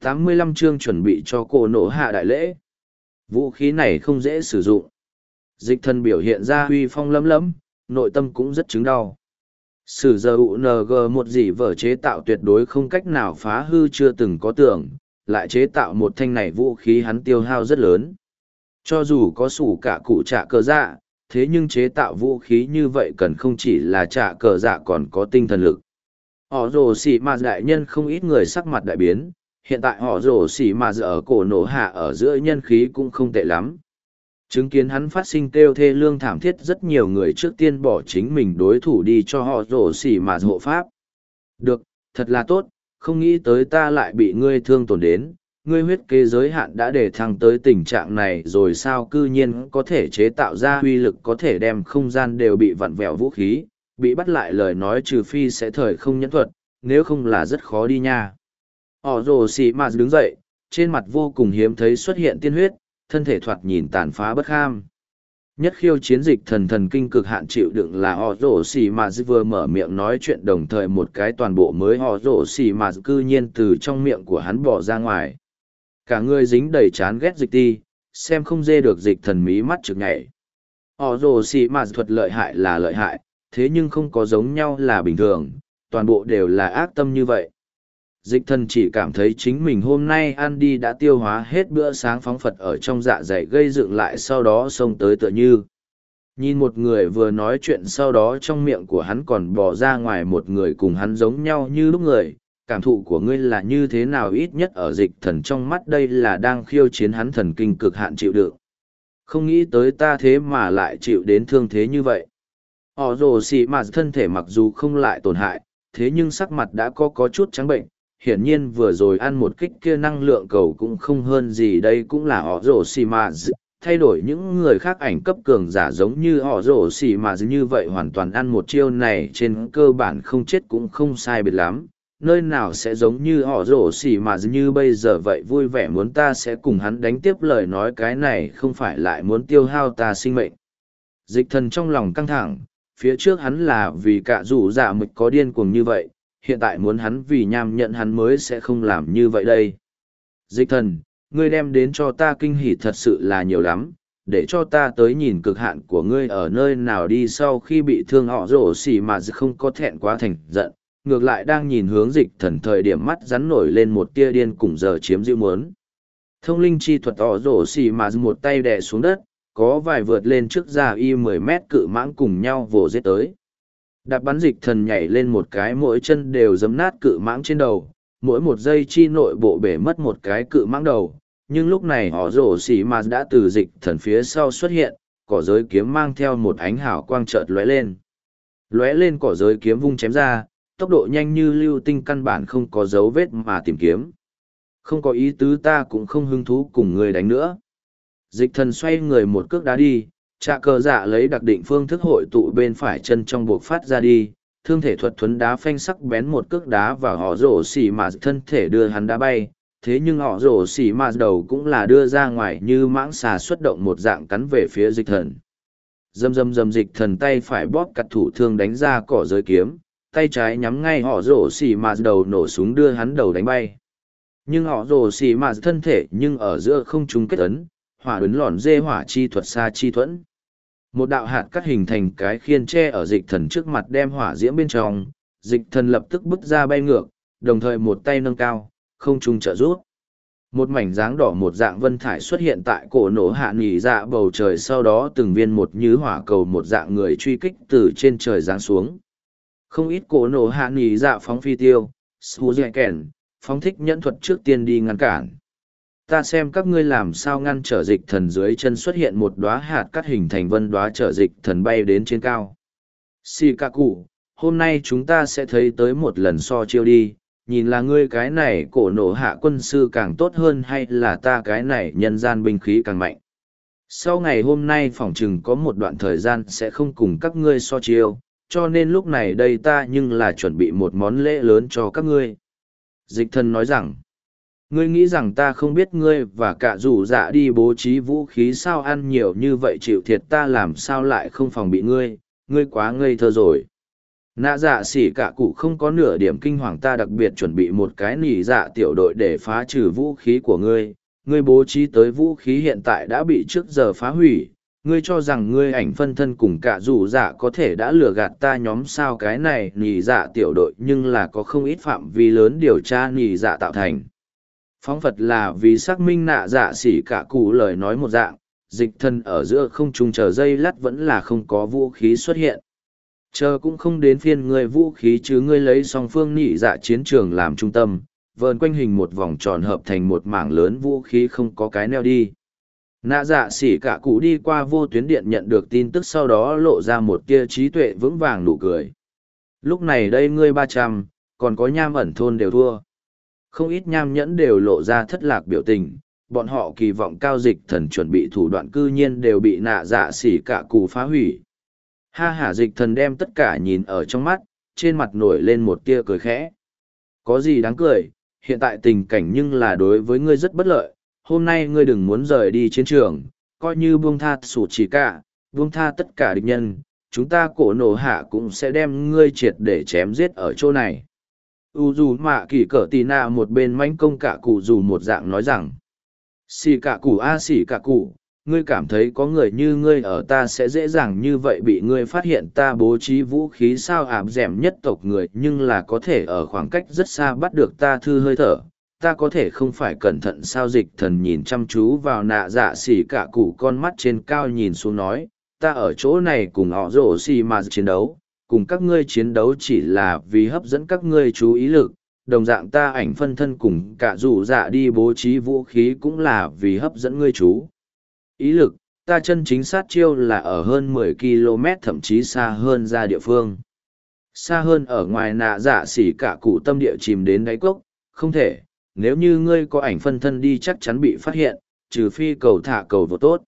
85 chương chuẩn bị cho cô nổ hạ đại lễ. Vũ khí này không dễ sử dụng. Dịch thần biểu hiện ra huy phong lấm lấm, nội tâm cũng rất chứng đau. Sử giờ UNG một gì vở chế tạo tuyệt đối không cách nào phá hư chưa từng có tưởng, lại chế tạo một thanh này vũ khí hắn tiêu hao rất lớn. Cho dù có sủ cả cụ trả cờ dạ, thế nhưng chế tạo vũ khí như vậy cần không chỉ là trả cờ dạ còn có tinh thần lực. Họ rồ xỉ mà đại nhân không ít người sắc mặt đại biến, hiện tại họ rổ xỉ mà dở cổ nổ hạ ở giữa nhân khí cũng không tệ lắm. Chứng kiến hắn phát sinh kêu thê lương thảm thiết rất nhiều người trước tiên bỏ chính mình đối thủ đi cho họ rổ xỉ mà hộ pháp. Được, thật là tốt, không nghĩ tới ta lại bị ngươi thương tổn đến, ngươi huyết kế giới hạn đã để thăng tới tình trạng này rồi sao cư nhiên có thể chế tạo ra uy lực có thể đem không gian đều bị vặn vẹo vũ khí, bị bắt lại lời nói trừ phi sẽ thời không nhẫn thuật, nếu không là rất khó đi nha. Họ rồ xì mà đứng dậy, trên mặt vô cùng hiếm thấy xuất hiện tiên huyết, thân thể thoạt nhìn tàn phá bất kham. Nhất khiêu chiến dịch thần thần kinh cực hạn chịu đựng là họ rổ xì mà vừa mở miệng nói chuyện đồng thời một cái toàn bộ mới họ rổ xì mà cư nhiên từ trong miệng của hắn bỏ ra ngoài. Cả người dính đầy chán ghét dịch ti, xem không dê được dịch thần mí mắt trực nhảy. Họ rổ xì mà thuật lợi hại là lợi hại, thế nhưng không có giống nhau là bình thường, toàn bộ đều là ác tâm như vậy dịch thần chỉ cảm thấy chính mình hôm nay ăn đi đã tiêu hóa hết bữa sáng phóng phật ở trong dạ dày gây dựng lại sau đó xông tới tựa như. Nhìn một người vừa nói chuyện sau đó trong miệng của hắn còn bỏ ra ngoài một người cùng hắn giống nhau như lúc người. Cảm thụ của ngươi là như thế nào ít nhất ở dịch thần trong mắt đây là đang khiêu chiến hắn thần kinh cực hạn chịu đựng. Không nghĩ tới ta thế mà lại chịu đến thương thế như vậy. Họ rồ xị mà thân thể mặc dù không lại tổn hại, thế nhưng sắc mặt đã có có chút trắng bệnh hiển nhiên vừa rồi ăn một kích kia năng lượng cầu cũng không hơn gì đây cũng là họ rổ xì mà thay đổi những người khác ảnh cấp cường giả giống như họ rổ xì mà như vậy hoàn toàn ăn một chiêu này trên cơ bản không chết cũng không sai biệt lắm. Nơi nào sẽ giống như họ rổ xì mà như bây giờ vậy vui vẻ muốn ta sẽ cùng hắn đánh tiếp lời nói cái này không phải lại muốn tiêu hao ta sinh mệnh. Dịch thần trong lòng căng thẳng, phía trước hắn là vì cả rủ dạ mịch có điên cuồng như vậy hiện tại muốn hắn vì nham nhận hắn mới sẽ không làm như vậy đây. Dịch thần, ngươi đem đến cho ta kinh hỉ thật sự là nhiều lắm, để cho ta tới nhìn cực hạn của ngươi ở nơi nào đi sau khi bị thương họ rổ xỉ mà không có thẹn quá thành giận, ngược lại đang nhìn hướng dịch thần thời điểm mắt rắn nổi lên một tia điên cùng giờ chiếm dịu muốn. Thông linh chi thuật họ rổ xỉ mà một tay đè xuống đất, có vài vượt lên trước ra y mười mét cự mãng cùng nhau vồ giết tới. Đạp bắn dịch thần nhảy lên một cái mỗi chân đều giấm nát cự mãng trên đầu, mỗi một giây chi nội bộ bể mất một cái cự mãng đầu. Nhưng lúc này họ rổ xỉ mà đã từ dịch thần phía sau xuất hiện, cỏ giới kiếm mang theo một ánh hào quang chợt lóe lên. Lóe lên cỏ giới kiếm vung chém ra, tốc độ nhanh như lưu tinh căn bản không có dấu vết mà tìm kiếm. Không có ý tứ ta cũng không hứng thú cùng người đánh nữa. Dịch thần xoay người một cước đá đi, trạ cờ dạ lấy đặc định phương thức hội tụ bên phải chân trong buộc phát ra đi, thương thể thuật thuấn đá phanh sắc bén một cước đá và họ rổ xỉ mà thân thể đưa hắn đá bay. Thế nhưng họ rổ xỉ mà đầu cũng là đưa ra ngoài như mãng xà xuất động một dạng cắn về phía dịch thần. Dầm dầm dầm dịch thần tay phải bóp cặt thủ thương đánh ra cỏ giới kiếm, tay trái nhắm ngay họ rổ xỉ mà đầu nổ súng đưa hắn đầu đánh bay. Nhưng họ rổ xỉ mà thân thể nhưng ở giữa không trung kết ấn, hỏa ấn lòn dê hỏa chi thuật xa chi thuẫn một đạo hạt cắt hình thành cái khiên tre ở dịch thần trước mặt đem hỏa diễm bên trong, dịch thần lập tức bước ra bay ngược, đồng thời một tay nâng cao, không trung trợ rút. Một mảnh dáng đỏ một dạng vân thải xuất hiện tại cổ nổ hạ nghỉ dạ bầu trời sau đó từng viên một như hỏa cầu một dạng người truy kích từ trên trời giáng xuống. Không ít cổ nổ hạ nghỉ dạ phóng phi tiêu, sù dẹ kèn, phóng thích nhẫn thuật trước tiên đi ngăn cản ta xem các ngươi làm sao ngăn trở dịch thần dưới chân xuất hiện một đóa hạt cắt hình thành vân đóa trở dịch thần bay đến trên cao. Xì ca cụ, hôm nay chúng ta sẽ thấy tới một lần so chiêu đi, nhìn là ngươi cái này cổ nổ hạ quân sư càng tốt hơn hay là ta cái này nhân gian binh khí càng mạnh. Sau ngày hôm nay phỏng chừng có một đoạn thời gian sẽ không cùng các ngươi so chiêu, cho nên lúc này đây ta nhưng là chuẩn bị một món lễ lớn cho các ngươi. Dịch thần nói rằng, ngươi nghĩ rằng ta không biết ngươi và cả rủ dạ đi bố trí vũ khí sao ăn nhiều như vậy chịu thiệt ta làm sao lại không phòng bị ngươi ngươi quá ngây thơ rồi. Nạ dạ xỉ cả cụ không có nửa điểm kinh hoàng ta đặc biệt chuẩn bị một cái nỉ dạ tiểu đội để phá trừ vũ khí của ngươi ngươi bố trí tới vũ khí hiện tại đã bị trước giờ phá hủy, ngươi cho rằng ngươi ảnh phân thân cùng cả dù dạ có thể đã lừa gạt ta nhóm sao cái này nỉ dạ tiểu đội nhưng là có không ít phạm vi lớn điều tra nỉ dạ tạo thành phóng phật là vì xác minh nạ dạ xỉ cả cụ lời nói một dạng, dịch thân ở giữa không trùng chờ dây lắt vẫn là không có vũ khí xuất hiện. Chờ cũng không đến phiên ngươi vũ khí chứ ngươi lấy song phương nhị dạ chiến trường làm trung tâm, vờn quanh hình một vòng tròn hợp thành một mảng lớn vũ khí không có cái neo đi. Nạ dạ xỉ cả cụ đi qua vô tuyến điện nhận được tin tức sau đó lộ ra một tia trí tuệ vững vàng nụ cười. Lúc này đây ngươi ba trăm, còn có nham ẩn thôn đều thua không ít nham nhẫn đều lộ ra thất lạc biểu tình, bọn họ kỳ vọng cao dịch thần chuẩn bị thủ đoạn cư nhiên đều bị nạ dạ xỉ cả cù phá hủy. Ha hả dịch thần đem tất cả nhìn ở trong mắt, trên mặt nổi lên một tia cười khẽ. Có gì đáng cười, hiện tại tình cảnh nhưng là đối với ngươi rất bất lợi, hôm nay ngươi đừng muốn rời đi chiến trường, coi như buông tha sủ chỉ cả, buông tha tất cả địch nhân, chúng ta cổ nổ hạ cũng sẽ đem ngươi triệt để chém giết ở chỗ này u dù mạ kỳ cỡ tì nạ một bên manh công cả cụ dù một dạng nói rằng, xì cả cụ a, xì cả cụ, ngươi cảm thấy có người như ngươi ở ta sẽ dễ dàng như vậy bị ngươi phát hiện ta bố trí vũ khí sao ảm d nhất tộc người, nhưng là có thể ở khoảng cách rất xa bắt được ta thư hơi thở. Ta có thể không phải cẩn thận sao? Dịch thần nhìn chăm chú vào nạ dạ xỉ cả cụ con mắt trên cao nhìn xuống nói, ta ở chỗ này cùng họ rổ xì mà chiến đấu cùng các ngươi chiến đấu chỉ là vì hấp dẫn các ngươi chú ý lực, đồng dạng ta ảnh phân thân cùng cả rủ dạ đi bố trí vũ khí cũng là vì hấp dẫn ngươi chú ý lực, ta chân chính sát chiêu là ở hơn mười km thậm chí xa hơn ra địa phương. Xa hơn ở ngoài nạ dạ xỉ cả cụ tâm địa chìm đến đáy cốc, không thể, nếu như ngươi có ảnh phân thân đi chắc chắn bị phát hiện, trừ phi cầu thả cầu vô tốt.